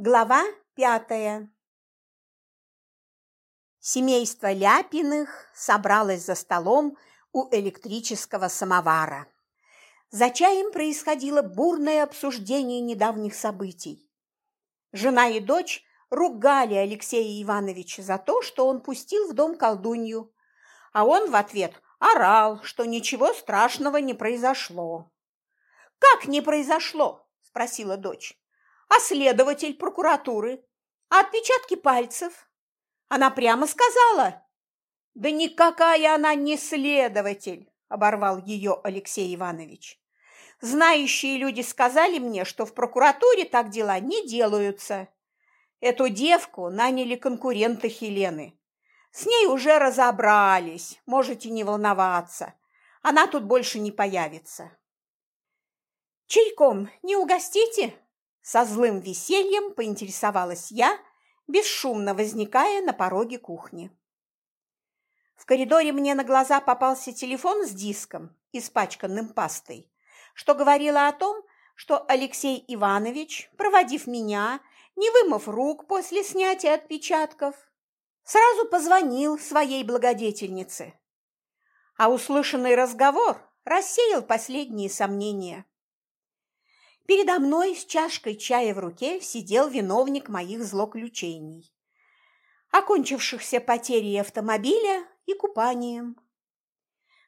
Глава пятая Семейство Ляпиных собралось за столом у электрического самовара. За чаем происходило бурное обсуждение недавних событий. Жена и дочь ругали Алексея Ивановича за то, что он пустил в дом колдунью, а он в ответ орал, что ничего страшного не произошло. «Как не произошло?» – спросила дочь а следователь прокуратуры, а отпечатки пальцев. Она прямо сказала. Да никакая она не следователь, оборвал ее Алексей Иванович. Знающие люди сказали мне, что в прокуратуре так дела не делаются. Эту девку наняли конкуренты Хелены. С ней уже разобрались, можете не волноваться. Она тут больше не появится. «Чайком не угостите?» Со злым весельем поинтересовалась я, бесшумно возникая на пороге кухни. В коридоре мне на глаза попался телефон с диском, испачканным пастой, что говорило о том, что Алексей Иванович, проводив меня, не вымыв рук после снятия отпечатков, сразу позвонил своей благодетельнице. А услышанный разговор рассеял последние сомнения. Передо мной с чашкой чая в руке сидел виновник моих злоключений, окончившихся потерей автомобиля и купанием.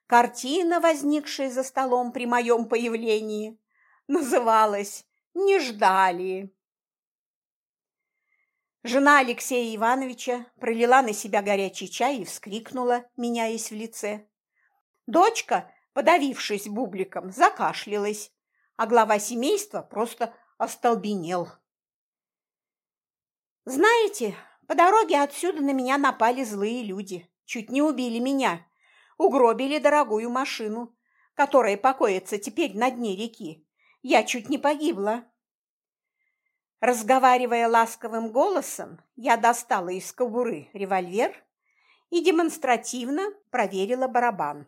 Картина, возникшая за столом при моем появлении, называлась «Не ждали». Жена Алексея Ивановича пролила на себя горячий чай и вскрикнула, меняясь в лице. Дочка, подавившись бубликом, закашлялась, а глава семейства просто остолбенел. Знаете, по дороге отсюда на меня напали злые люди, чуть не убили меня, угробили дорогую машину, которая покоится теперь на дне реки. Я чуть не погибла. Разговаривая ласковым голосом, я достала из кобуры револьвер и демонстративно проверила барабан.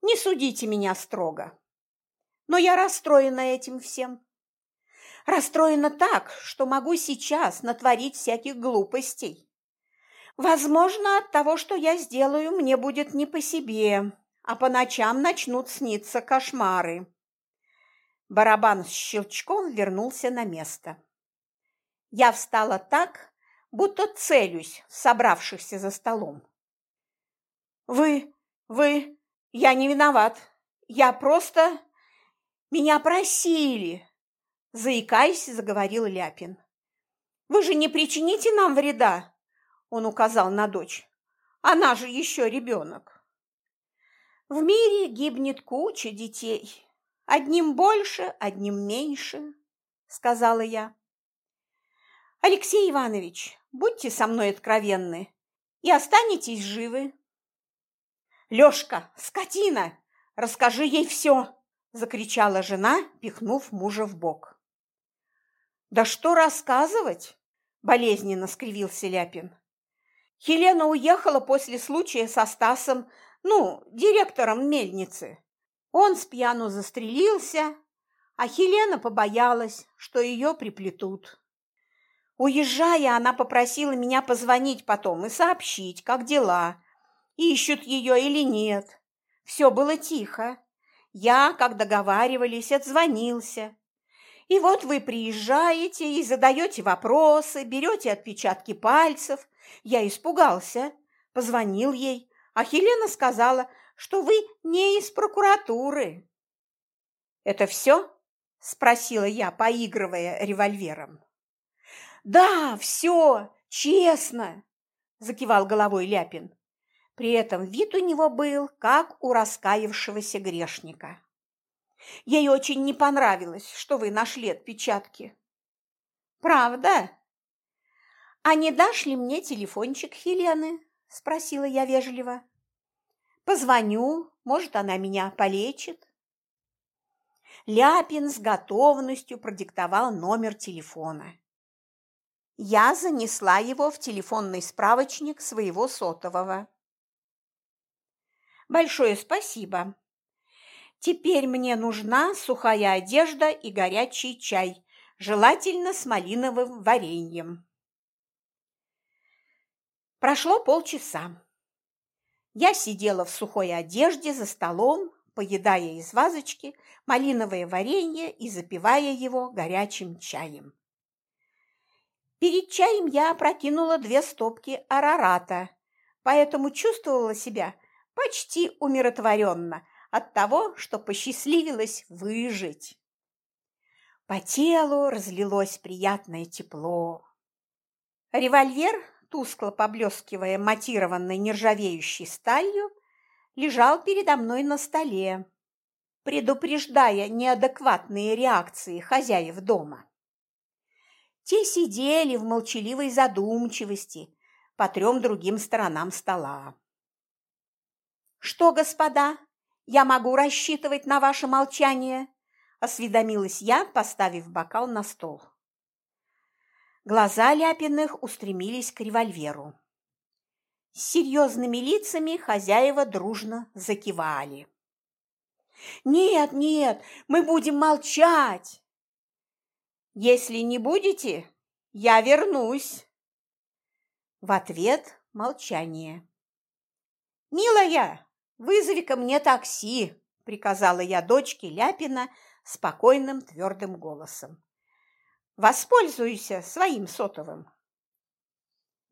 Не судите меня строго но я расстроена этим всем. Расстроена так, что могу сейчас натворить всяких глупостей. Возможно, от того, что я сделаю, мне будет не по себе, а по ночам начнут сниться кошмары. Барабан с щелчком вернулся на место. Я встала так, будто целюсь в собравшихся за столом. «Вы, вы, я не виноват. Я просто меня просили, заикаясь, заговорил Ляпин. Вы же не причините нам вреда, он указал на дочь. Она же еще ребенок. В мире гибнет куча детей. Одним больше, одним меньше, сказала я. Алексей Иванович, будьте со мной откровенны и останетесь живы. Лёшка, скотина, расскажи ей все закричала жена, пихнув мужа в бок. Да что рассказывать? болезненно скривился Ляпин. Елена уехала после случая со Стасом, ну, директором мельницы. Он с пьяну застрелился, а Хелена побоялась, что ее приплетут. Уезжая, она попросила меня позвонить потом и сообщить, как дела, ищут ее или нет. Все было тихо. Я, как договаривались, отзвонился. И вот вы приезжаете и задаете вопросы, берете отпечатки пальцев. Я испугался, позвонил ей, а Хелена сказала, что вы не из прокуратуры. «Это все?» – спросила я, поигрывая револьвером. «Да, все, честно!» – закивал головой Ляпин. При этом вид у него был, как у раскаявшегося грешника. Ей очень не понравилось, что вы нашли отпечатки. Правда? А не дашь ли мне телефончик Хелены? Спросила я вежливо. Позвоню, может, она меня полечит. Ляпин с готовностью продиктовал номер телефона. Я занесла его в телефонный справочник своего сотового. Большое спасибо. Теперь мне нужна сухая одежда и горячий чай. желательно с малиновым вареньем. Прошло полчаса. Я сидела в сухой одежде за столом, поедая из вазочки малиновое варенье и запивая его горячим чаем. Перед чаем я опрокинула две стопки арарата, поэтому чувствовала себя почти умиротворенно от того, что посчастливилось выжить. По телу разлилось приятное тепло. Револьвер, тускло поблескивая матированной нержавеющей сталью, лежал передо мной на столе, предупреждая неадекватные реакции хозяев дома. Те сидели в молчаливой задумчивости по трем другим сторонам стола. «Что, господа, я могу рассчитывать на ваше молчание?» – осведомилась я, поставив бокал на стол. Глаза Ляпиных устремились к револьверу. С серьезными лицами хозяева дружно закивали. «Нет, нет, мы будем молчать!» «Если не будете, я вернусь!» В ответ молчание. «Милая, вызови-ка мне такси!» – приказала я дочке Ляпина спокойным твердым голосом. «Воспользуйся своим сотовым!»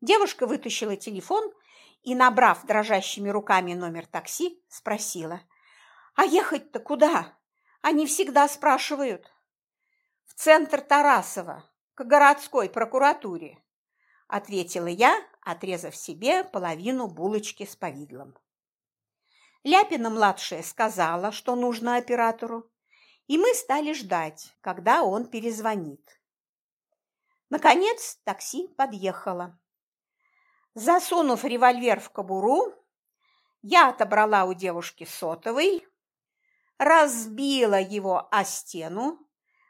Девушка вытащила телефон и, набрав дрожащими руками номер такси, спросила. «А ехать-то куда? Они всегда спрашивают». «В центр Тарасова, к городской прокуратуре», – ответила я, отрезав себе половину булочки с повидлом. Ляпина-младшая сказала, что нужно оператору, и мы стали ждать, когда он перезвонит. Наконец такси подъехало. Засунув револьвер в кобуру, я отобрала у девушки сотовый, разбила его о стену,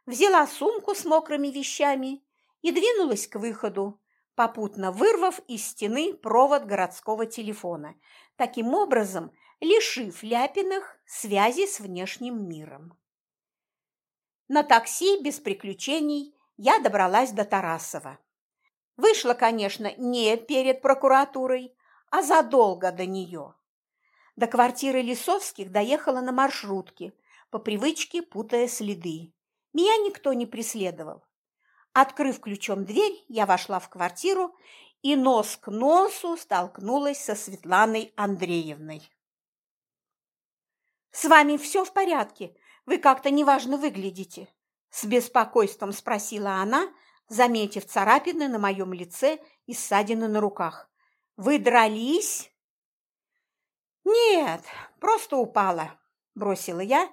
взяла сумку с мокрыми вещами и двинулась к выходу, попутно вырвав из стены провод городского телефона, таким образом лишив Ляпиных связи с внешним миром. На такси без приключений я добралась до Тарасова. Вышла, конечно, не перед прокуратурой, а задолго до нее. До квартиры Лисовских доехала на маршрутке, по привычке путая следы. Меня никто не преследовал. Открыв ключом дверь, я вошла в квартиру и нос к носу столкнулась со Светланой Андреевной. «С вами все в порядке? Вы как-то неважно выглядите?» С беспокойством спросила она, заметив царапины на моем лице и ссадины на руках. «Вы дрались?» «Нет, просто упала», – бросила я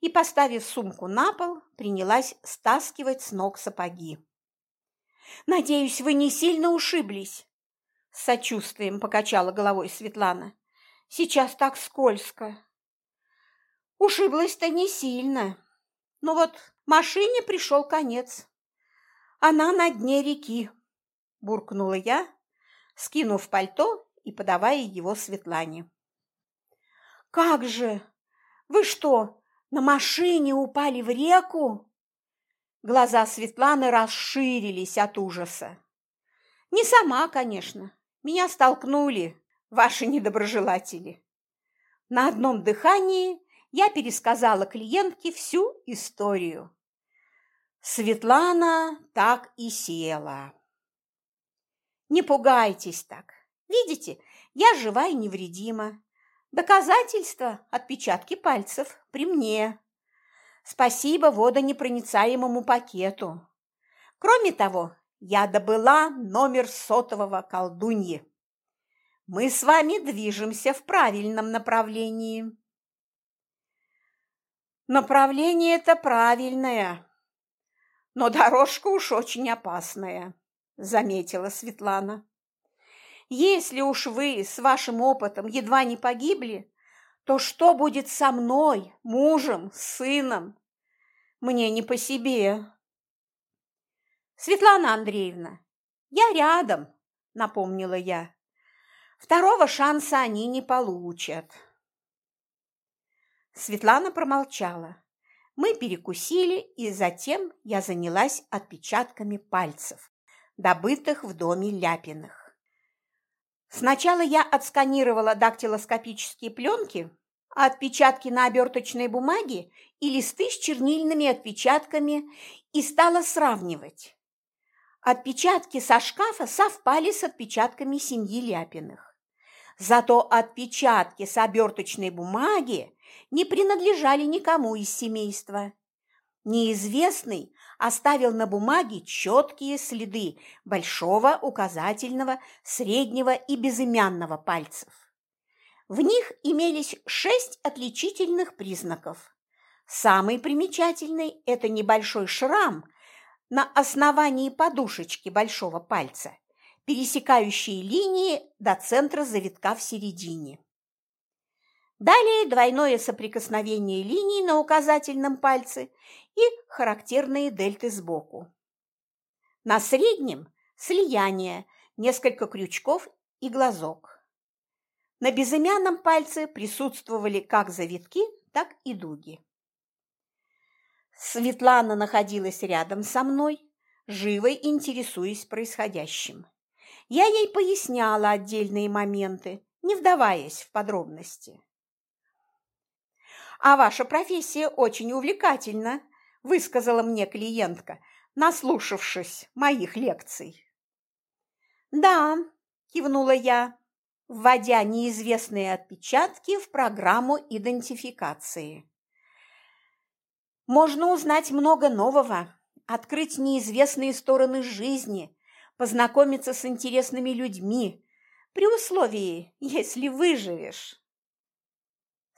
и, поставив сумку на пол, принялась стаскивать с ног сапоги. «Надеюсь, вы не сильно ушиблись?» С сочувствием покачала головой Светлана. «Сейчас так скользко». Ушиблась-то не сильно. Но вот машине пришел конец. Она на дне реки, буркнула я, скинув пальто и подавая его Светлане. Как же? Вы что, на машине упали в реку? Глаза Светланы расширились от ужаса. Не сама, конечно. Меня столкнули ваши недоброжелатели. На одном дыхании я пересказала клиентке всю историю. Светлана так и села. Не пугайтесь так. Видите, я жива и невредима. Доказательства – отпечатки пальцев при мне. Спасибо водонепроницаемому пакету. Кроме того, я добыла номер сотового колдуньи. Мы с вами движемся в правильном направлении. Направление это правильное, но дорожка уж очень опасная, заметила Светлана. Если уж вы с вашим опытом едва не погибли, то что будет со мной, мужем, сыном? Мне не по себе. Светлана Андреевна, я рядом, напомнила я. Второго шанса они не получат. Светлана промолчала. Мы перекусили, и затем я занялась отпечатками пальцев, добытых в доме Ляпиных. Сначала я отсканировала дактилоскопические пленки, отпечатки на оберточной бумаге и листы с чернильными отпечатками и стала сравнивать. Отпечатки со шкафа совпали с отпечатками семьи Ляпиных. Зато отпечатки с оберточной бумаги не принадлежали никому из семейства. Неизвестный оставил на бумаге четкие следы большого, указательного, среднего и безымянного пальцев. В них имелись шесть отличительных признаков. Самый примечательный – это небольшой шрам – на основании подушечки большого пальца, пересекающие линии до центра завитка в середине. Далее двойное соприкосновение линий на указательном пальце и характерные дельты сбоку. На среднем – слияние, несколько крючков и глазок. На безымянном пальце присутствовали как завитки, так и дуги. Светлана находилась рядом со мной, живо интересуясь происходящим. Я ей поясняла отдельные моменты, не вдаваясь в подробности. «А ваша профессия очень увлекательна», – высказала мне клиентка, наслушавшись моих лекций. «Да», – кивнула я, вводя неизвестные отпечатки в программу идентификации. Можно узнать много нового, открыть неизвестные стороны жизни, познакомиться с интересными людьми, при условии, если выживешь.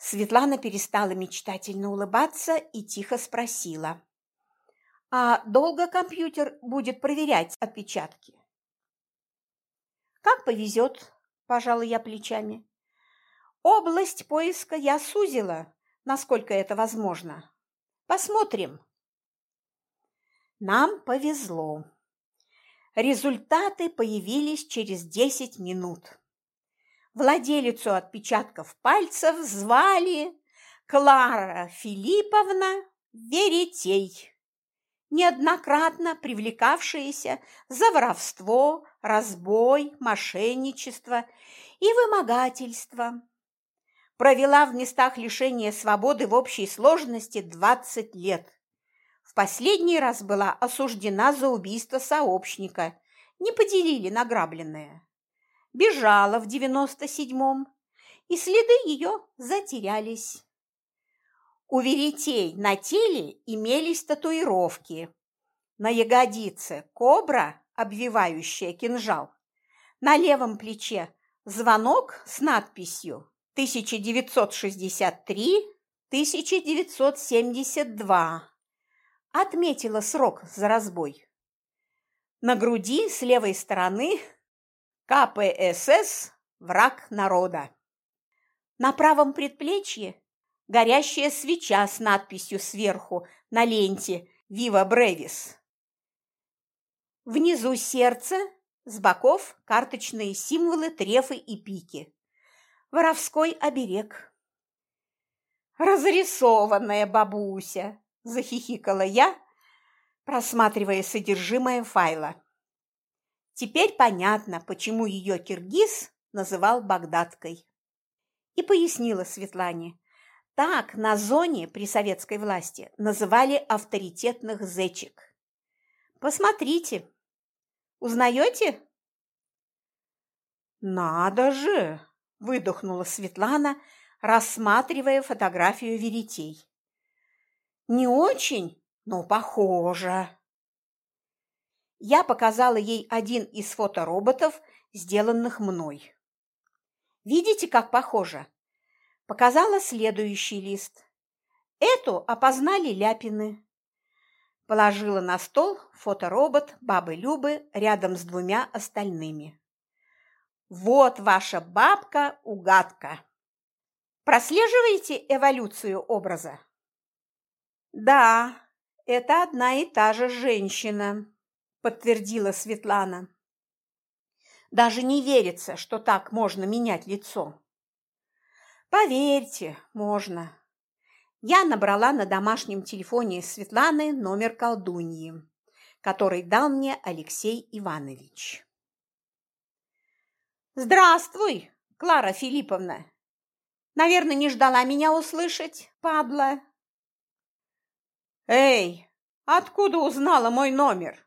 Светлана перестала мечтательно улыбаться и тихо спросила. «А долго компьютер будет проверять отпечатки?» «Как повезет», – пожала я плечами. «Область поиска я сузила, насколько это возможно. Посмотрим. Нам повезло. Результаты появились через 10 минут. Владелицу отпечатков пальцев звали Клара Филипповна Веретей, неоднократно привлекавшаяся за воровство, разбой, мошенничество и вымогательство провела в местах лишения свободы в общей сложности 20 лет. В последний раз была осуждена за убийство сообщника, не поделили награбленное. Бежала в 97-м, и следы ее затерялись. У веретей на теле имелись татуировки. На ягодице кобра, обвивающая кинжал. На левом плече звонок с надписью 1963-1972. Отметила срок за разбой. На груди с левой стороны КПСС «Враг народа». На правом предплечье горящая свеча с надписью сверху на ленте «Вива Бревис». Внизу сердце, с боков карточные символы трефы и пики воровской оберег. «Разрисованная бабуся!» – захихикала я, просматривая содержимое файла. Теперь понятно, почему ее киргиз называл Багдаткой. И пояснила Светлане. Так на зоне при советской власти называли авторитетных зечек. Посмотрите. Узнаете? Надо же! выдохнула Светлана, рассматривая фотографию веретей. Не очень, но похоже. Я показала ей один из фотороботов, сделанных мной. Видите, как похоже? Показала следующий лист. Эту опознали Ляпины. Положила на стол фоторобот бабы Любы рядом с двумя остальными. Вот ваша бабка-угадка. Прослеживаете эволюцию образа? Да, это одна и та же женщина, подтвердила Светлана. Даже не верится, что так можно менять лицо. Поверьте, можно. Я набрала на домашнем телефоне Светланы номер колдуньи, который дал мне Алексей Иванович. «Здравствуй, Клара Филипповна! Наверное, не ждала меня услышать, падла!» «Эй, откуда узнала мой номер?»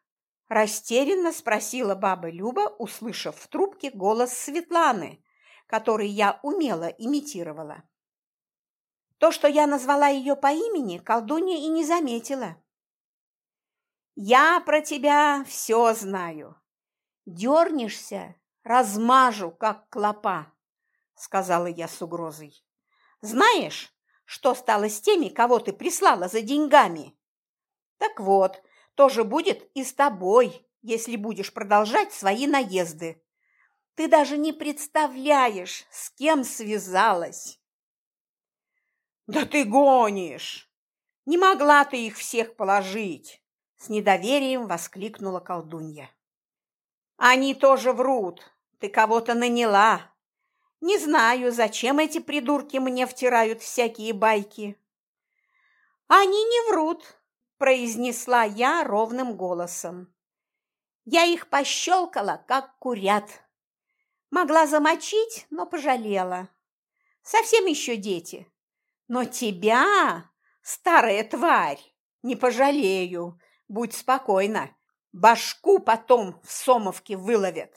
Растерянно спросила баба Люба, услышав в трубке голос Светланы, который я умело имитировала. То, что я назвала ее по имени, колдунья и не заметила. «Я про тебя все знаю. Дернешься, размажу, как клопа», — сказала я с угрозой. «Знаешь, что стало с теми, кого ты прислала за деньгами? Так вот, тоже будет и с тобой, если будешь продолжать свои наезды. Ты даже не представляешь, с кем связалась. Да ты гонишь! Не могла ты их всех положить, с недоверием воскликнула колдунья. Они тоже врут. Ты кого-то наняла. Не знаю, зачем эти придурки мне втирают всякие байки. Они не врут, произнесла я ровным голосом. Я их пощелкала, как курят. Могла замочить, но пожалела. Совсем еще дети. Но тебя, старая тварь, не пожалею. Будь спокойна. Башку потом в Сомовке выловят.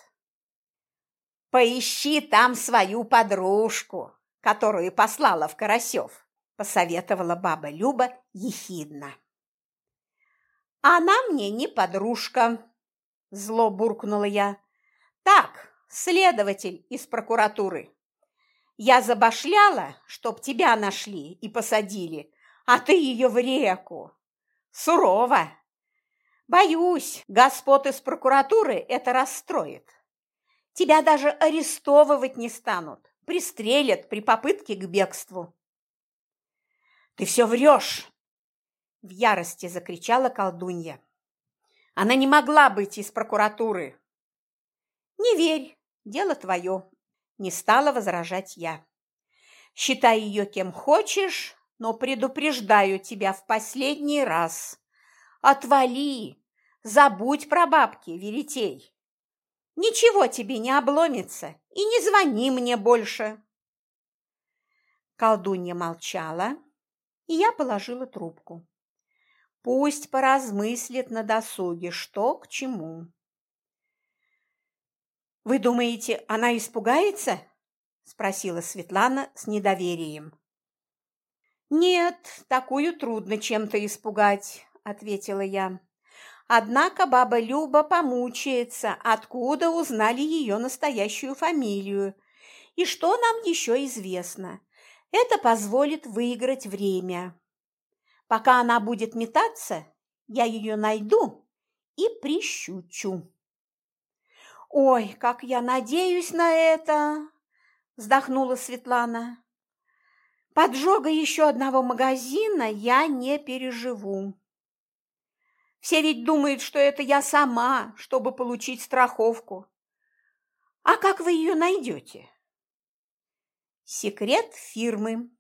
Поищи там свою подружку, которую послала в Карасев, посоветовала баба Люба ехидно. Она мне не подружка, зло буркнула я. Так, следователь из прокуратуры. Я забашляла, чтоб тебя нашли и посадили, а ты ее в реку. Сурово. Боюсь, господ из прокуратуры это расстроит. Тебя даже арестовывать не станут, пристрелят при попытке к бегству. Ты все врешь, в ярости закричала колдунья. Она не могла быть из прокуратуры. Не верь, дело твое, не стала возражать я. Считай ее кем хочешь, но предупреждаю тебя в последний раз. Отвали, забудь про бабки, веретей. Ничего тебе не обломится, и не звони мне больше. Колдунья молчала, и я положила трубку. Пусть поразмыслит на досуге, что к чему. «Вы думаете, она испугается?» – спросила Светлана с недоверием. «Нет, такую трудно чем-то испугать», – ответила я. Однако баба Люба помучается, откуда узнали ее настоящую фамилию и что нам еще известно. Это позволит выиграть время. Пока она будет метаться, я ее найду и прищучу. «Ой, как я надеюсь на это!» – вздохнула Светлана. «Поджога еще одного магазина я не переживу. Все ведь думают, что это я сама, чтобы получить страховку. А как вы ее найдете?» «Секрет фирмы», –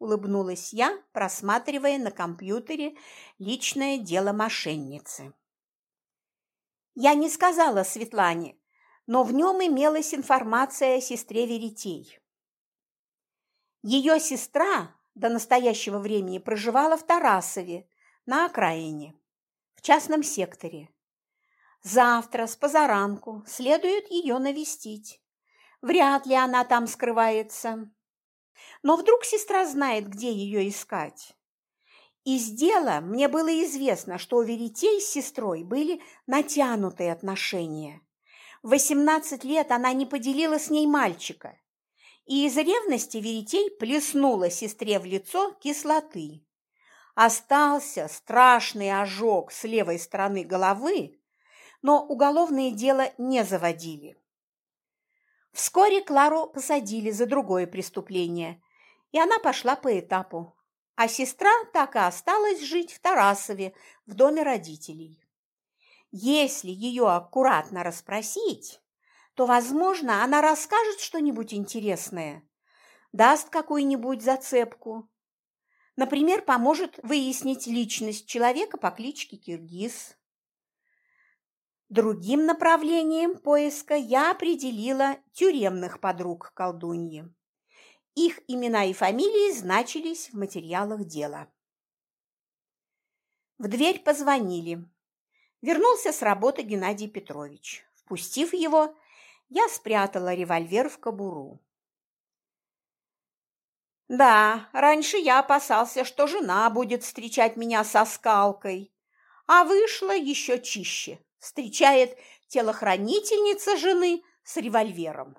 улыбнулась я, просматривая на компьютере личное дело мошенницы. Я не сказала Светлане, но в нем имелась информация о сестре Веретей. Ее сестра до настоящего времени проживала в Тарасове, на окраине, в частном секторе. Завтра с позаранку следует ее навестить. Вряд ли она там скрывается. Но вдруг сестра знает, где ее искать. Из дела мне было известно, что у Веретей с сестрой были натянутые отношения. В 18 лет она не поделила с ней мальчика, и из ревности Веретей плеснула сестре в лицо кислоты. Остался страшный ожог с левой стороны головы, но уголовное дело не заводили. Вскоре Клару посадили за другое преступление, и она пошла по этапу, а сестра так и осталась жить в Тарасове в доме родителей. Если ее аккуратно расспросить, то, возможно, она расскажет что-нибудь интересное, даст какую-нибудь зацепку. Например, поможет выяснить личность человека по кличке Киргиз. Другим направлением поиска я определила тюремных подруг колдуньи. Их имена и фамилии значились в материалах дела. В дверь позвонили. Вернулся с работы Геннадий Петрович. Впустив его, я спрятала револьвер в кобуру. Да, раньше я опасался, что жена будет встречать меня со скалкой, а вышло еще чище. Встречает телохранительница жены с револьвером.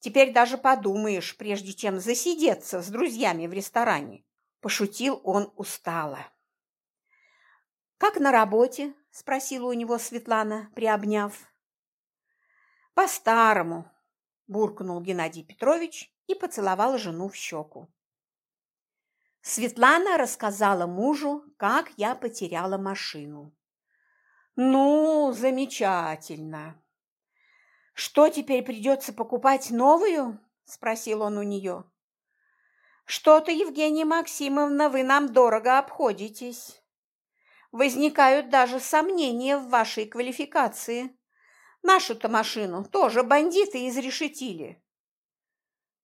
Теперь даже подумаешь, прежде чем засидеться с друзьями в ресторане. Пошутил он устало. «Как на работе?» – спросила у него Светлана, приобняв. «По-старому», – буркнул Геннадий Петрович и поцеловал жену в щеку. Светлана рассказала мужу, как я потеряла машину. «Ну, замечательно!» «Что теперь придется покупать новую?» – спросил он у нее. «Что-то, Евгения Максимовна, вы нам дорого обходитесь. Возникают даже сомнения в вашей квалификации. Нашу-то машину тоже бандиты изрешетили».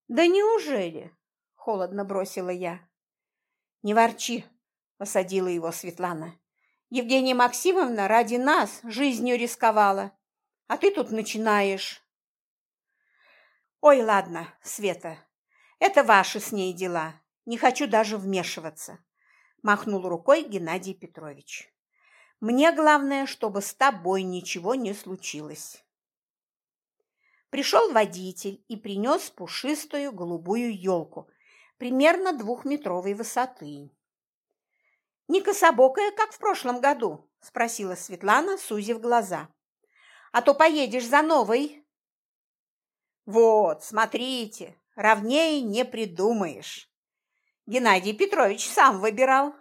«Да неужели?» – холодно бросила я. «Не ворчи», – посадила его Светлана. «Евгения Максимовна ради нас жизнью рисковала, а ты тут начинаешь». «Ой, ладно, Света, это ваши с ней дела, не хочу даже вмешиваться», – махнул рукой Геннадий Петрович. «Мне главное, чтобы с тобой ничего не случилось». Пришел водитель и принес пушистую голубую елку, примерно двухметровой высоты. «Не кособокая, как в прошлом году?» – спросила Светлана, сузив глаза. «А то поедешь за новой». «Вот, смотрите, ровнее не придумаешь. Геннадий Петрович сам выбирал».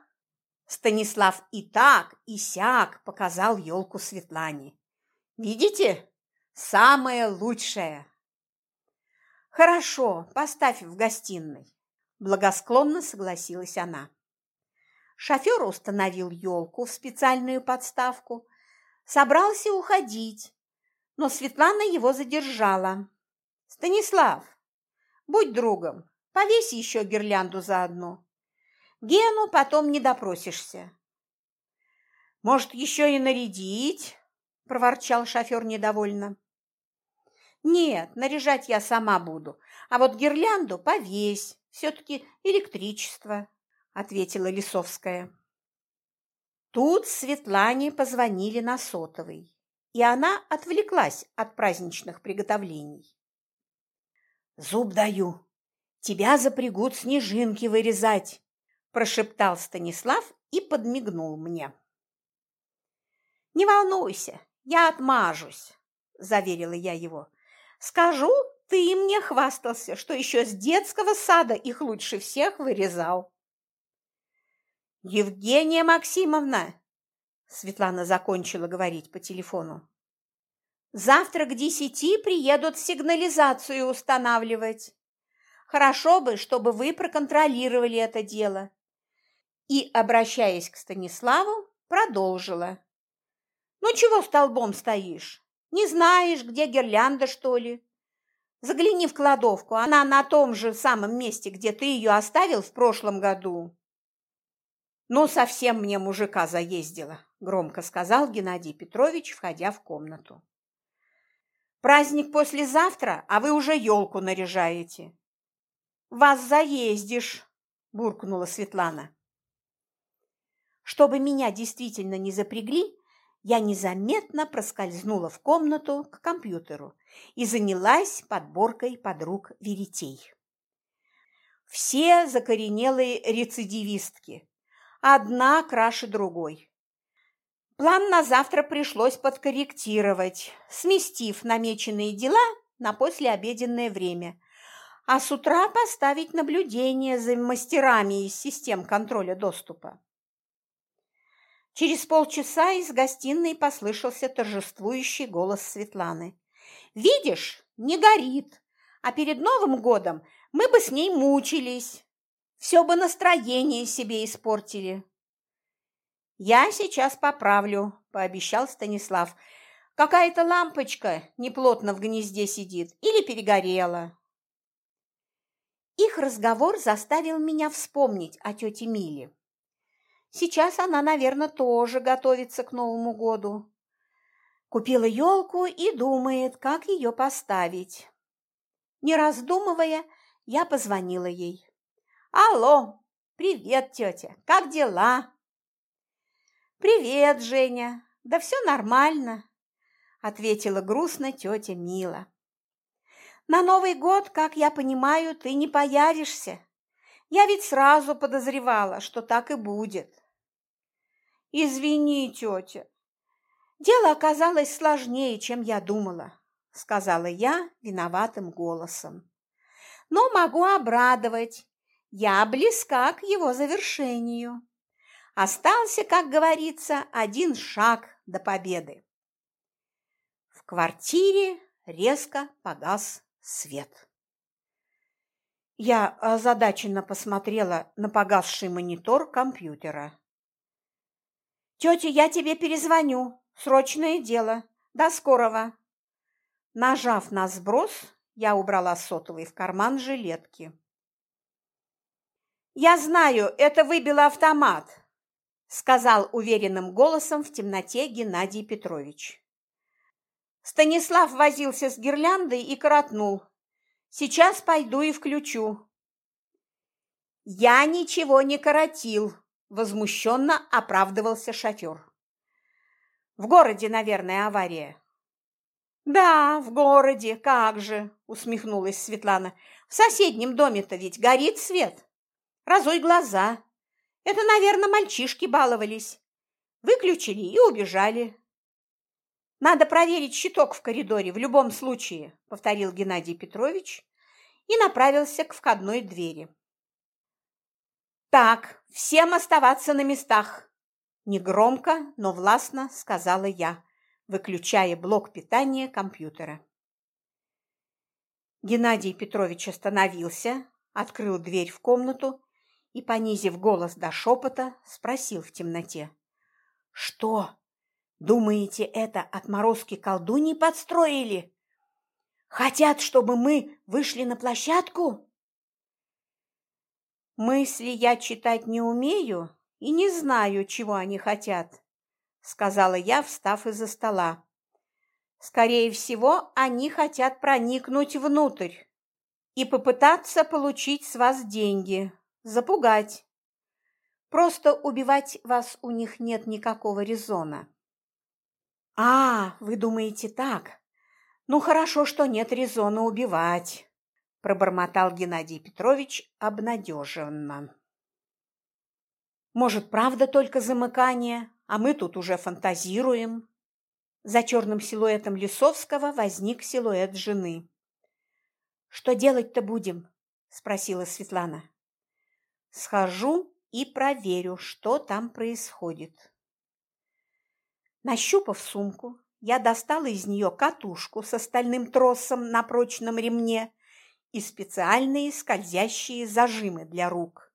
Станислав и так, и сяк показал елку Светлане. «Видите?» Самое лучшее. Хорошо, поставь в гостиной. Благосклонно согласилась она. Шофер установил елку в специальную подставку, собрался уходить, но Светлана его задержала. «Станислав, будь другом, повесь еще гирлянду заодно. Гену потом не допросишься». «Может, еще и нарядить?» – проворчал шофер недовольно. «Нет, наряжать я сама буду, а вот гирлянду повесь, все-таки электричество», – ответила Лисовская. Тут Светлане позвонили на сотовый, и она отвлеклась от праздничных приготовлений. «Зуб даю, тебя запрягут снежинки вырезать», – прошептал Станислав и подмигнул мне. «Не волнуйся, я отмажусь», – заверила я его. Скажу, ты мне хвастался, что еще с детского сада их лучше всех вырезал. Евгения Максимовна, Светлана закончила говорить по телефону. Завтра к десяти приедут сигнализацию устанавливать. Хорошо бы, чтобы вы проконтролировали это дело. И, обращаясь к Станиславу, продолжила. Ну чего столбом стоишь? Не знаешь, где гирлянда, что ли? Загляни в кладовку, она на том же самом месте, где ты ее оставил в прошлом году. Ну, совсем мне мужика заездила, громко сказал Геннадий Петрович, входя в комнату. Праздник послезавтра, а вы уже елку наряжаете. Вас заездишь, буркнула Светлана. Чтобы меня действительно не запрягли, я незаметно проскользнула в комнату к компьютеру и занялась подборкой подруг веретей. Все закоренелые рецидивистки, одна краше другой. План на завтра пришлось подкорректировать, сместив намеченные дела на послеобеденное время, а с утра поставить наблюдение за мастерами из систем контроля доступа. Через полчаса из гостиной послышался торжествующий голос Светланы. «Видишь, не горит, а перед Новым годом мы бы с ней мучились. Все бы настроение себе испортили. Я сейчас поправлю, пообещал Станислав. Какая-то лампочка неплотно в гнезде сидит или перегорела. Их разговор заставил меня вспомнить о тете Миле. Сейчас она, наверное, тоже готовится к Новому году. Купила елку и думает, как ее поставить. Не раздумывая, я позвонила ей. «Алло, привет, тетя, как дела?» «Привет, Женя, да все нормально», – ответила грустно тетя Мила. «На Новый год, как я понимаю, ты не появишься. Я ведь сразу подозревала, что так и будет». «Извини, тетя, дело оказалось сложнее, чем я думала», – сказала я виноватым голосом. «Но могу обрадовать. Я близка к его завершению. Остался, как говорится, один шаг до победы». В квартире резко погас свет. Я озадаченно посмотрела на погасший монитор компьютера. «Тетя, я тебе перезвоню. Срочное дело. До скорого!» Нажав на сброс, я убрала сотовый в карман жилетки. «Я знаю, это выбил автомат», – сказал уверенным голосом в темноте Геннадий Петрович. Станислав возился с гирляндой и коротнул. «Сейчас пойду и включу». «Я ничего не коротил», возмущенно оправдывался шофер. В городе, наверное, авария. Да, в городе, как же, усмехнулась Светлана. В соседнем доме-то ведь горит свет. Разуй глаза. Это, наверное, мальчишки баловались. Выключили и убежали. Надо проверить щиток в коридоре в любом случае, повторил Геннадий Петрович и направился к входной двери. «Так, всем оставаться на местах!» Негромко, но властно сказала я, выключая блок питания компьютера. Геннадий Петрович остановился, открыл дверь в комнату и, понизив голос до шепота, спросил в темноте. «Что? Думаете, это отморозки колдуньи подстроили? Хотят, чтобы мы вышли на площадку?» Мысли я читать не умею и не знаю, чего они хотят, сказала я, встав из-за стола. Скорее всего, они хотят проникнуть внутрь и попытаться получить с вас деньги, запугать. Просто убивать вас у них нет никакого резона. А, вы думаете так? Ну хорошо, что нет резона убивать пробормотал Геннадий Петрович обнадеженно. Может, правда только замыкание, а мы тут уже фантазируем? За черным силуэтом Лисовского возник силуэт жены. «Что делать-то будем?» – спросила Светлана. «Схожу и проверю, что там происходит». Нащупав сумку, я достала из нее катушку с остальным тросом на прочном ремне и специальные скользящие зажимы для рук.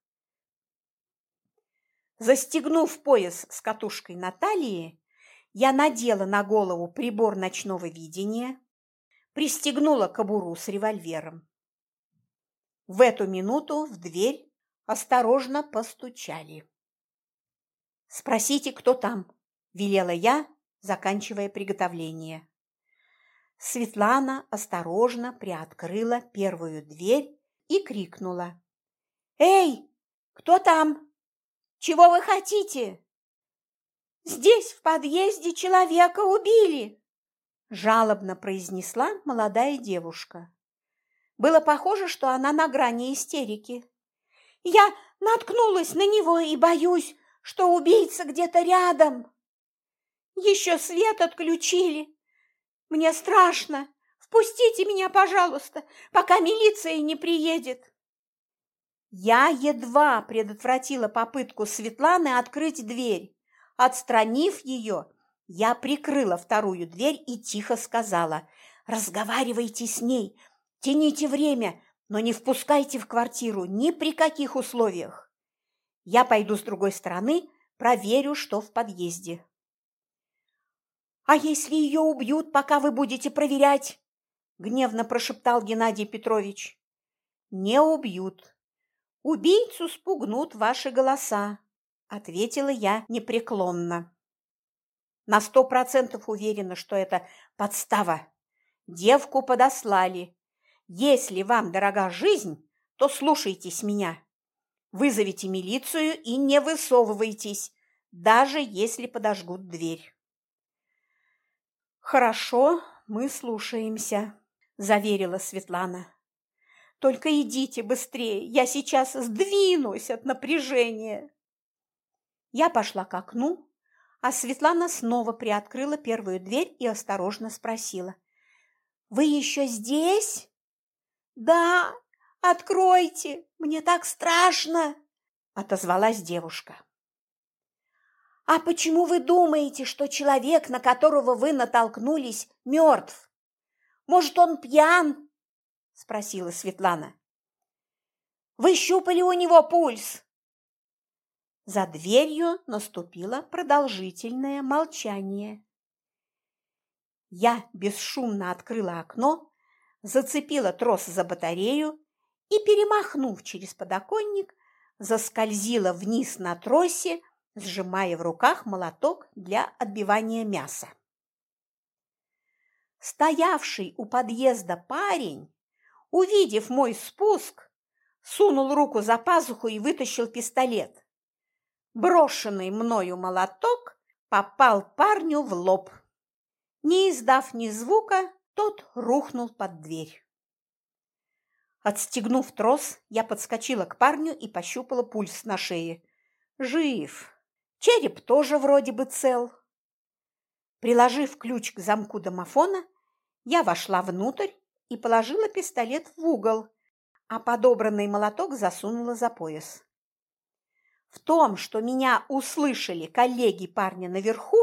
Застегнув пояс с катушкой на талии, я надела на голову прибор ночного видения, пристегнула кобуру с револьвером. В эту минуту в дверь осторожно постучали. «Спросите, кто там?» – велела я, заканчивая приготовление. Светлана осторожно приоткрыла первую дверь и крикнула. «Эй, кто там? Чего вы хотите?» «Здесь, в подъезде, человека убили!» Жалобно произнесла молодая девушка. Было похоже, что она на грани истерики. «Я наткнулась на него и боюсь, что убийца где-то рядом. Еще свет отключили, мне страшно. Впустите меня, пожалуйста, пока милиция не приедет. Я едва предотвратила попытку Светланы открыть дверь. Отстранив ее, я прикрыла вторую дверь и тихо сказала, «Разговаривайте с ней, тяните время, но не впускайте в квартиру ни при каких условиях. Я пойду с другой стороны, проверю, что в подъезде. А если ее убьют, пока вы будете проверять? Гневно прошептал Геннадий Петрович. Не убьют. Убийцу спугнут ваши голоса, ответила я непреклонно. На сто процентов уверена, что это подстава. Девку подослали. Если вам дорога жизнь, то слушайтесь меня. Вызовите милицию и не высовывайтесь, даже если подожгут дверь. Хорошо, мы слушаемся, заверила Светлана. Только идите быстрее, я сейчас сдвинусь от напряжения. Я пошла к окну, а Светлана снова приоткрыла первую дверь и осторожно спросила. «Вы еще здесь?» «Да, откройте, мне так страшно!» – отозвалась девушка. «А почему вы думаете, что человек, на которого вы натолкнулись, мертв? Может, он пьян?» – спросила Светлана. «Вы щупали у него пульс?» За дверью наступило продолжительное молчание. Я бесшумно открыла окно, зацепила трос за батарею и, перемахнув через подоконник, заскользила вниз на тросе, сжимая в руках молоток для отбивания мяса. Стоявший у подъезда парень, увидев мой спуск, сунул руку за пазуху и вытащил пистолет. Брошенный мною молоток попал парню в лоб. Не издав ни звука, тот рухнул под дверь. Отстегнув трос, я подскочила к парню и пощупала пульс на шее. Жив. Череп тоже вроде бы цел. Приложив ключ к замку домофона, я вошла внутрь и положила пистолет в угол, а подобранный молоток засунула за пояс. В том, что меня услышали коллеги парня наверху,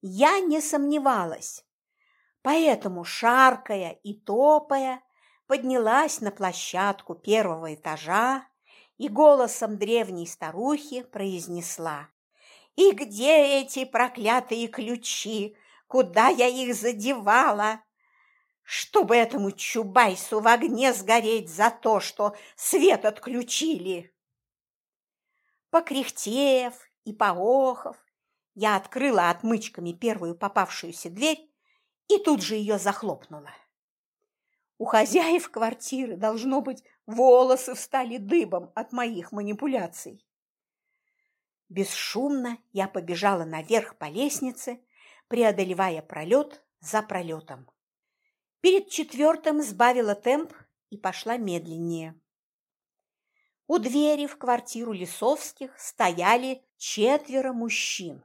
я не сомневалась. Поэтому, шаркая и топая, поднялась на площадку первого этажа и голосом древней старухи произнесла. «И где эти проклятые ключи? Куда я их задевала?» чтобы этому Чубайсу в огне сгореть за то, что свет отключили. Покряхтев и поохов, я открыла отмычками первую попавшуюся дверь и тут же ее захлопнула. У хозяев квартиры, должно быть, волосы встали дыбом от моих манипуляций. Бесшумно я побежала наверх по лестнице, преодолевая пролет за пролетом. Перед четвертым сбавила темп и пошла медленнее. У двери в квартиру Лисовских стояли четверо мужчин.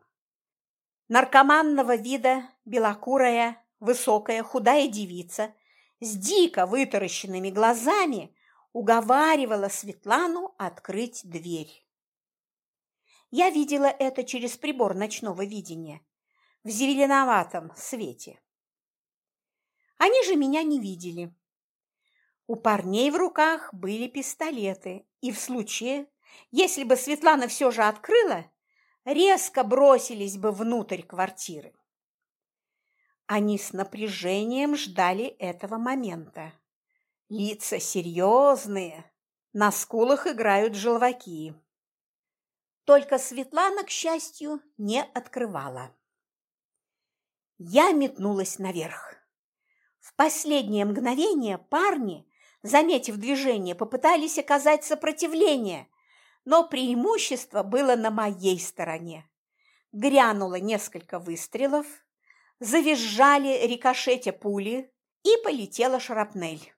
Наркоманного вида, белокурая, высокая, худая девица с дико вытаращенными глазами уговаривала Светлану открыть дверь. Я видела это через прибор ночного видения в зеленоватом свете. Они же меня не видели. У парней в руках были пистолеты, и в случае, если бы Светлана все же открыла, резко бросились бы внутрь квартиры. Они с напряжением ждали этого момента. Лица серьезные, на скулах играют желваки. Только Светлана, к счастью, не открывала. Я метнулась наверх. В последнее мгновение парни заметив движение, попытались оказать сопротивление, но преимущество было на моей стороне. Грянуло несколько выстрелов, завизжали рикошете пули и полетела шрапнель.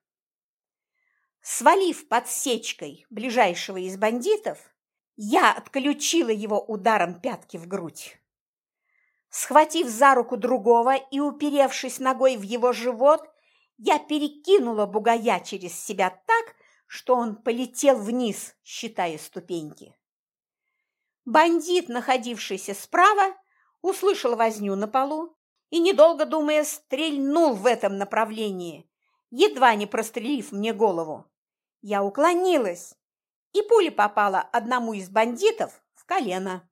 Свалив подсечкой ближайшего из бандитов, я отключила его ударом пятки в грудь. Схватив за руку другого и уперевшись ногой в его живот, я перекинула бугая через себя так, что он полетел вниз, считая ступеньки. Бандит, находившийся справа, услышал возню на полу и, недолго думая, стрельнул в этом направлении, едва не прострелив мне голову. Я уклонилась, и пуля попала одному из бандитов в колено.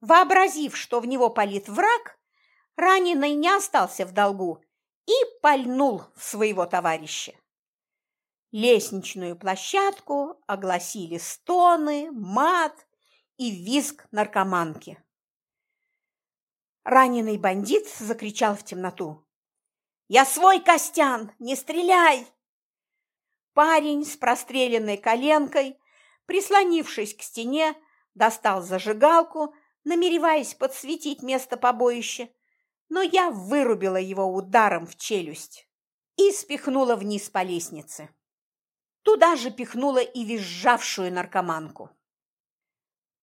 Вообразив, что в него палит враг, раненый не остался в долгу и пальнул в своего товарища. Лестничную площадку огласили стоны, мат и визг наркоманки. Раненый бандит закричал в темноту. «Я свой, Костян! Не стреляй!» Парень с простреленной коленкой, прислонившись к стене, достал зажигалку, намереваясь подсветить место побоища, но я вырубила его ударом в челюсть и спихнула вниз по лестнице. Туда же пихнула и визжавшую наркоманку.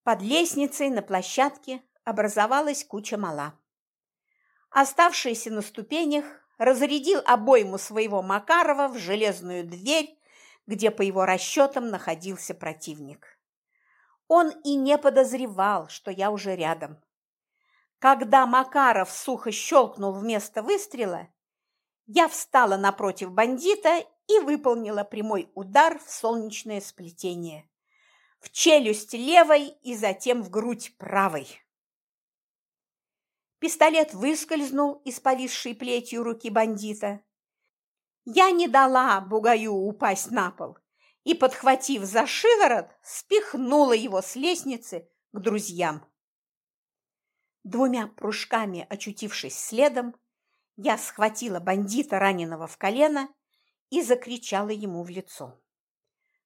Под лестницей на площадке образовалась куча мала. Оставшийся на ступенях разрядил обойму своего Макарова в железную дверь, где, по его расчетам, находился противник. Он и не подозревал, что я уже рядом. Когда Макаров сухо щелкнул вместо выстрела, я встала напротив бандита и выполнила прямой удар в солнечное сплетение. В челюсть левой и затем в грудь правой. Пистолет выскользнул из повисшей плетью руки бандита. Я не дала бугаю упасть на пол и, подхватив за шиворот, спихнула его с лестницы к друзьям. Двумя прыжками очутившись следом, я схватила бандита, раненого в колено, и закричала ему в лицо.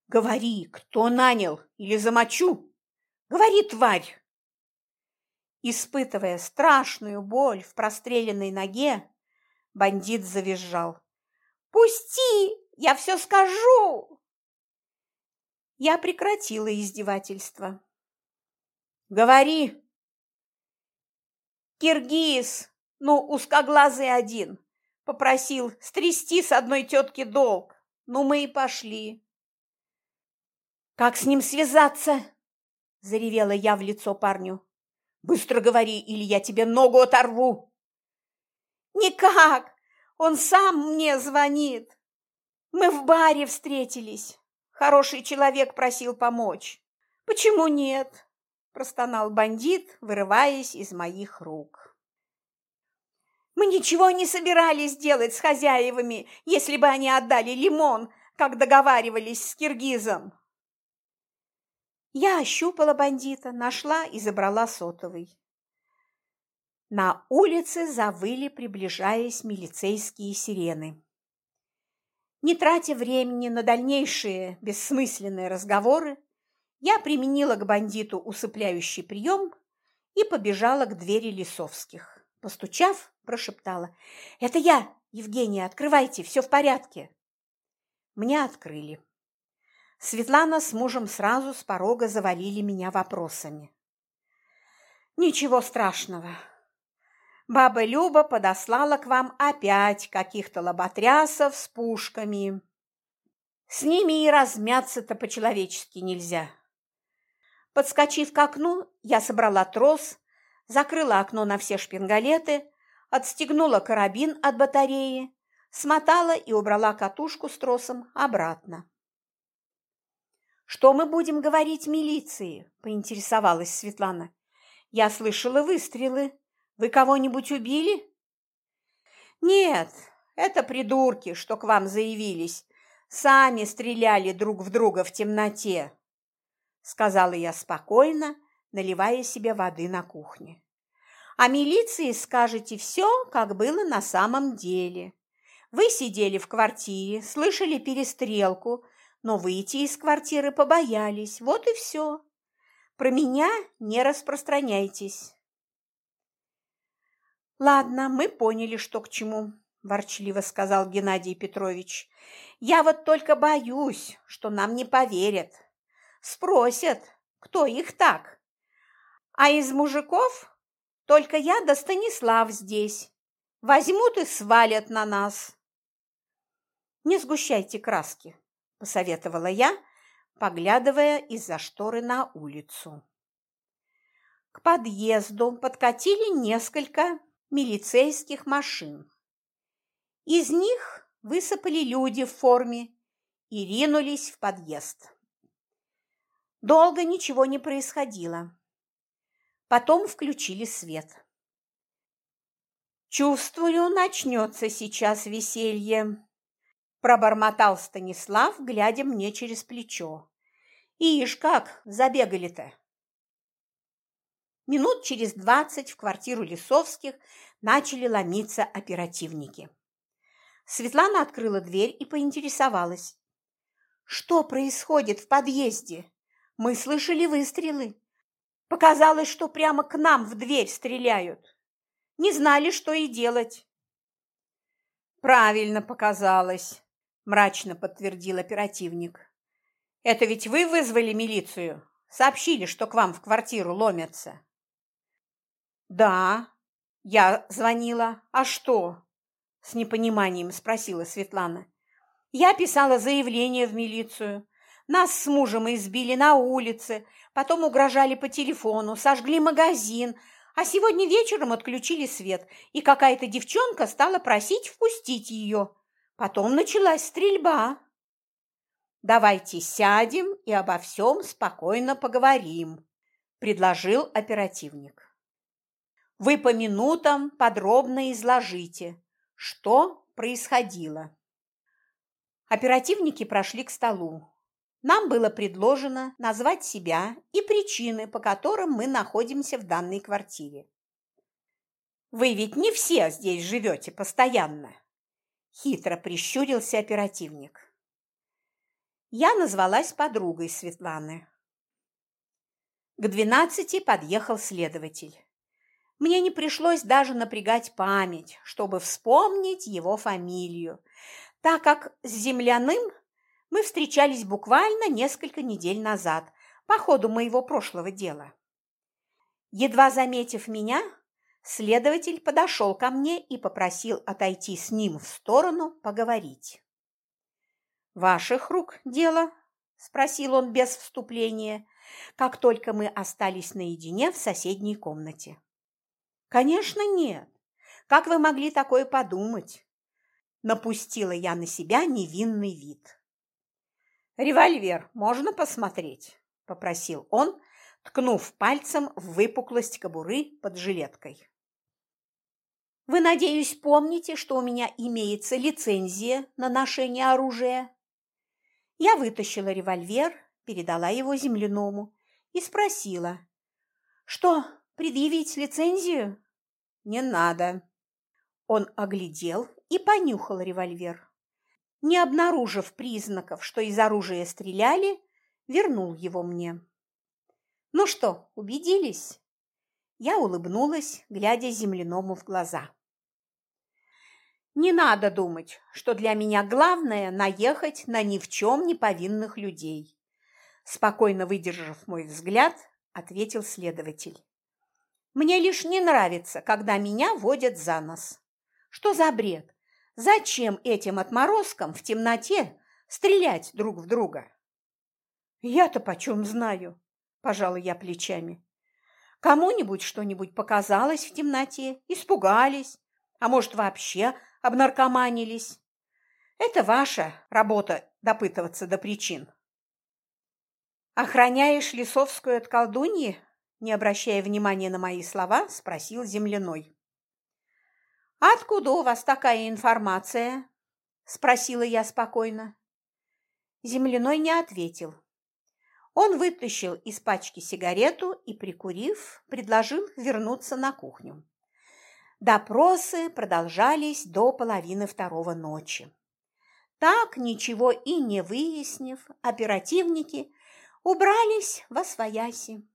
«Говори, кто нанял или замочу? Говори, тварь!» Испытывая страшную боль в простреленной ноге, бандит завизжал. «Пусти! Я все скажу!» Я прекратила издевательство. «Говори!» «Киргиз, ну, узкоглазый один, попросил стрясти с одной тетки долг. Ну, мы и пошли». «Как с ним связаться?» – заревела я в лицо парню. Быстро говори, или я тебе ногу оторву. Никак, он сам мне звонит. Мы в баре встретились. Хороший человек просил помочь. Почему нет? Простонал бандит, вырываясь из моих рук. Мы ничего не собирались делать с хозяевами, если бы они отдали лимон, как договаривались с киргизом. Я ощупала бандита, нашла и забрала сотовый. На улице завыли, приближаясь милицейские сирены. Не тратя времени на дальнейшие бессмысленные разговоры, я применила к бандиту усыпляющий прием и побежала к двери Лисовских. Постучав, прошептала. «Это я, Евгения, открывайте, все в порядке». Мне открыли. Светлана с мужем сразу с порога завалили меня вопросами. «Ничего страшного. Баба Люба подослала к вам опять каких-то лоботрясов с пушками. С ними и размяться-то по-человечески нельзя». Подскочив к окну, я собрала трос, закрыла окно на все шпингалеты, отстегнула карабин от батареи, смотала и убрала катушку с тросом обратно. «Что мы будем говорить милиции?» – поинтересовалась Светлана. «Я слышала выстрелы. Вы кого-нибудь убили?» «Нет, это придурки, что к вам заявились. Сами стреляли друг в друга в темноте», – сказала я спокойно, наливая себе воды на кухне. «А милиции скажете все, как было на самом деле. Вы сидели в квартире, слышали перестрелку, но выйти из квартиры побоялись. Вот и все. Про меня не распространяйтесь. Ладно, мы поняли, что к чему, ворчливо сказал Геннадий Петрович. Я вот только боюсь, что нам не поверят. Спросят, кто их так. А из мужиков только я да Станислав здесь. Возьмут и свалят на нас. Не сгущайте краски, – посоветовала я, поглядывая из-за шторы на улицу. К подъезду подкатили несколько милицейских машин. Из них высыпали люди в форме и ринулись в подъезд. Долго ничего не происходило. Потом включили свет. «Чувствую, начнется сейчас веселье», – пробормотал Станислав, глядя мне через плечо. «Ишь, как забегали-то!» Минут через двадцать в квартиру Лисовских начали ломиться оперативники. Светлана открыла дверь и поинтересовалась. «Что происходит в подъезде? Мы слышали выстрелы. Показалось, что прямо к нам в дверь стреляют. Не знали, что и делать». «Правильно показалось», – мрачно подтвердил оперативник. «Это ведь вы вызвали милицию? Сообщили, что к вам в квартиру ломятся?» «Да, я звонила. А что?» – с непониманием спросила Светлана. «Я писала заявление в милицию. Нас с мужем избили на улице, потом угрожали по телефону, сожгли магазин, а сегодня вечером отключили свет, и какая-то девчонка стала просить впустить ее. Потом началась стрельба». «Давайте сядем и обо всем спокойно поговорим», – предложил оперативник. Вы по минутам подробно изложите, что происходило. Оперативники прошли к столу. Нам было предложено назвать себя и причины, по которым мы находимся в данной квартире. Вы ведь не все здесь живете постоянно, хитро прищурился оперативник. Я назвалась подругой Светланы. К двенадцати подъехал следователь. Мне не пришлось даже напрягать память, чтобы вспомнить его фамилию, так как с земляным мы встречались буквально несколько недель назад, по ходу моего прошлого дела. Едва заметив меня, следователь подошел ко мне и попросил отойти с ним в сторону поговорить. «Ваших рук дело?» – спросил он без вступления, как только мы остались наедине в соседней комнате. Конечно, нет. Как вы могли такое подумать? Напустила я на себя невинный вид. Револьвер можно посмотреть? Попросил он, ткнув пальцем в выпуклость кобуры под жилеткой. Вы, надеюсь, помните, что у меня имеется лицензия на ношение оружия? Я вытащила револьвер, передала его земляному и спросила. Что, предъявить лицензию? «Не надо». Он оглядел и понюхал револьвер. Не обнаружив признаков, что из оружия стреляли, вернул его мне. «Ну что, убедились?» Я улыбнулась, глядя земляному в глаза. «Не надо думать, что для меня главное наехать на ни в чем не повинных людей», спокойно выдержав мой взгляд, ответил следователь. Мне лишь не нравится, когда меня водят за нос. Что за бред? Зачем этим отморозкам в темноте стрелять друг в друга? Я-то почем знаю, пожала я плечами. Кому-нибудь что-нибудь показалось в темноте, испугались, а может, вообще обнаркоманились. Это ваша работа допытываться до причин. Охраняешь Лисовскую от колдуньи? не обращая внимания на мои слова, спросил земляной. «Откуда у вас такая информация?» – спросила я спокойно. Земляной не ответил. Он вытащил из пачки сигарету и, прикурив, предложил вернуться на кухню. Допросы продолжались до половины второго ночи. Так, ничего и не выяснив, оперативники убрались во свояси.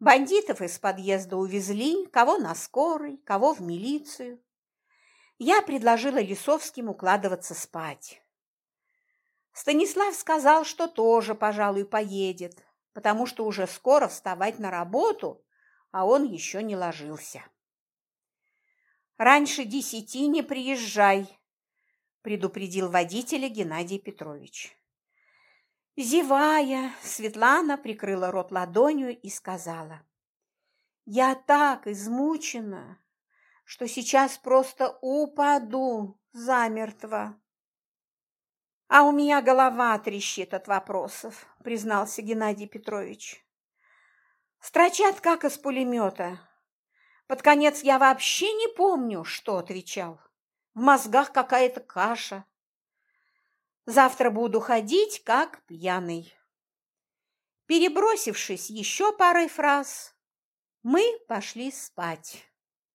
Бандитов из подъезда увезли, кого на скорой, кого в милицию. Я предложила Лисовским укладываться спать. Станислав сказал, что тоже, пожалуй, поедет, потому что уже скоро вставать на работу, а он еще не ложился. «Раньше десяти не приезжай», – предупредил водителя Геннадий Петрович. Зевая, Светлана прикрыла рот ладонью и сказала. «Я так измучена, что сейчас просто упаду замертво». А у меня голова трещит от вопросов, признался Геннадий Петрович. Строчат как из пулемета. Под конец я вообще не помню, что отвечал. В мозгах какая-то каша. Завтра буду ходить, как пьяный. Перебросившись еще парой фраз, мы пошли спать.